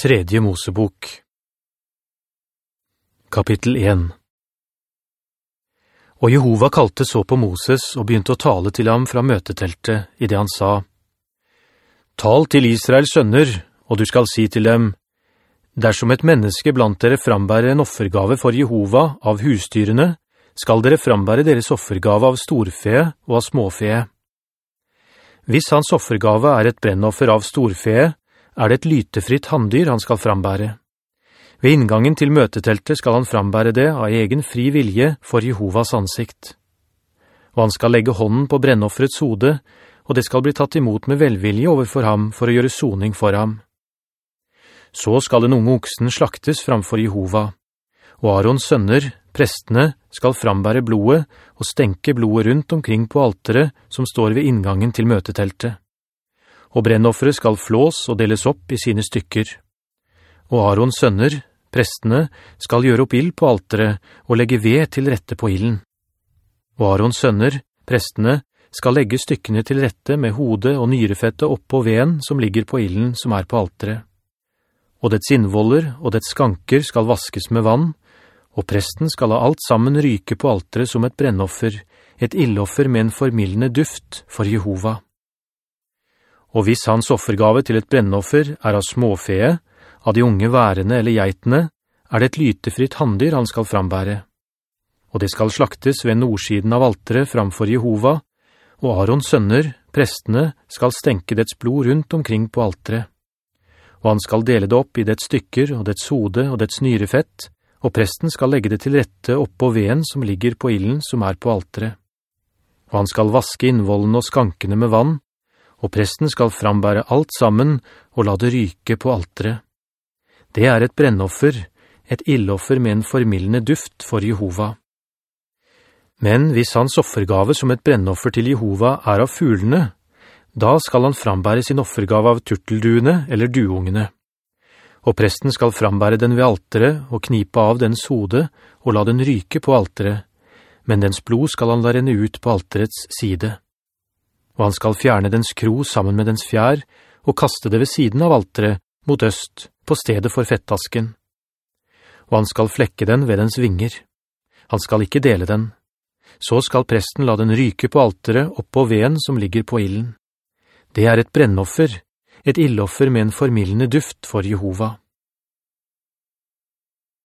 Tredje Mosebok Kapittel 1 Og Jehova kalte så på Moses og begynte å tale til ham fra møteteltet i det han sa, «Tal til Israels sønner, og du skal si til dem, Dersom et menneske blant dere frambærer en offergave for Jehova av husdyrene, skal dere frambære deres offergave av storfe og av småfe. Hvis hans offergave er et brennoffer av storfe, er det et lytefritt handdyr han skal frambære. Ved inngangen til møteteltet skal han frambære det av egen fri vilje for Jehovas ansikt. Og han skal legge hånden på brennoffrets hode, og det skal bli tatt imot med velvilje overfor ham for å gjøre soning for ham. Så skal den unge oksen slaktes framfor Jehova, og Arons sønner, prestene, skal frambære blodet og stenke blodet rundt omkring på altere som står ved inngangen til møteteltet og brennoffere skal flås og deles opp i sine stykker. Og Arons sønner, prestene, skal gjøre opp ild på altere og legge ved til rette på ilden. Og Arons sønner, prestene, skal legge stykkene til rette med hodet og nyrefettet oppå veden som ligger på ilden som er på altere. Og dets innvoller og dets skanker skal vaskes med vann, og presten skal ha alt sammen ryke på altere som et brennoffer, et illoffer med en formillende duft for Jehova. Og hvis hans offergave til et brennoffer er av småfee, av de unge værene eller geitene, er det et lytefritt handdyr han skal frambære. Og det skal slaktes ved nordsiden av altere framfor Jehova, og Arons sønner, prestene, skal stenke dets blod rundt omkring på altere. Og han skal dele det opp i dets stykker og dets hode og dets nyrefett, og presten skal legge det til rette oppå veden som ligger på illen som er på altere. Og han skal vaske innvollene og skankene med vann, og presten skal frambære alt sammen og la det ryke på altere. Det er et brennoffer, et illoffer med en formillende duft for Jehova. Men hvis hans offergave som et brennoffer til Jehova er av fuglene, da skal han frambære sin offergave av turtelduene eller duungene. Og presten skal frambære den ved altere og knipe av dens hode og la den ryke på altere, men dens blod skal han la renne ut på alterets side og han skal fjerne dens kro sammen med dens fjær, og kaste det ved siden av altere, mot øst, på stedet for fettasken. Og han skal flekke den ved dens vinger. Han skal ikke dele den. Så skal presten la den ryke på altere oppå veden som ligger på illen. Det er et brennoffer, et illoffer med en formillende duft for Jehova.